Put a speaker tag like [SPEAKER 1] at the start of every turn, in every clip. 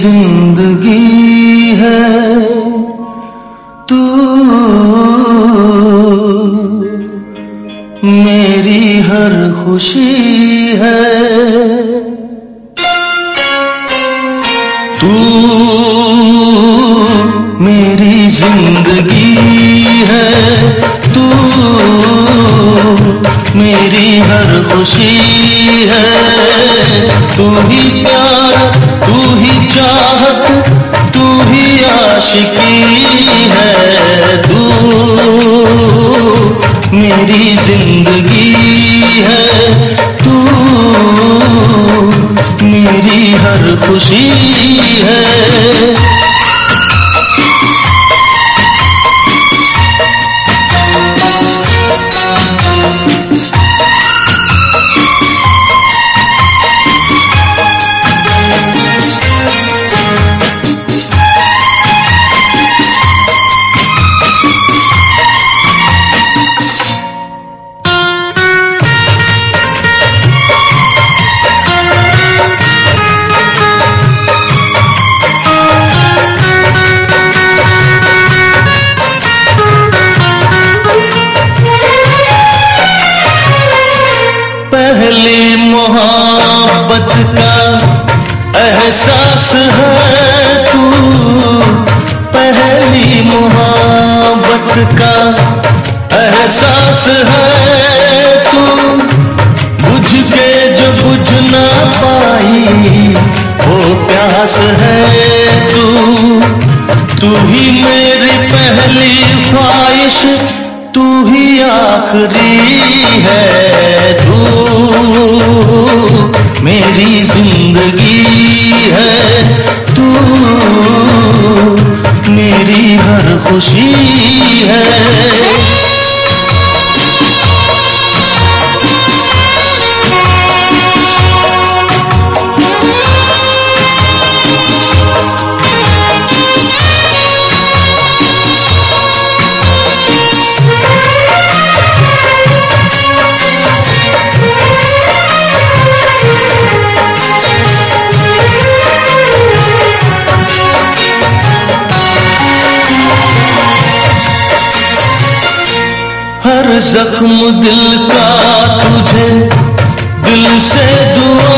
[SPEAKER 1] ज़िंदगी मेरी हर खुशी है। तू मेरी ज़िंदगी है। तू मेरी हर खुशी है। तू ही प्यार, तू ही चाहत, तू ही आशिकी है। मेरी ज़िंदगी है तू मेरी हर खुशी पहली मोहब्बत का एहसास है तू। पहली मोहब्बत का एहसास है तू। बुझ के जो बुझ ना पाई, वो प्यास है तू। तू ही मेरी पहली ख्वाहिश तू ही आखिरी है तू मेरी ज़िंदगी हर जख्म दिल का तुझे, दिल से दुआ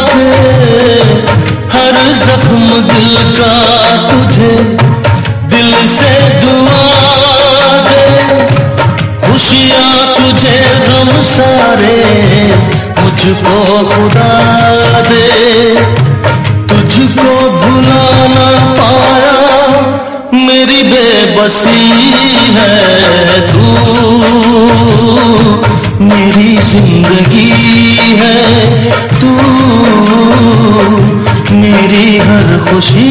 [SPEAKER 1] दे। हर जख्म दिल का तुझे, दिल से दुआ दे। खुशियाँ तुझे गम सारे, मुझको खुदा दे। तुझको भुला ना पाया मेरी बेबसी है तू। मेरी ज़िंदगी है तू। मेरी हर खुशी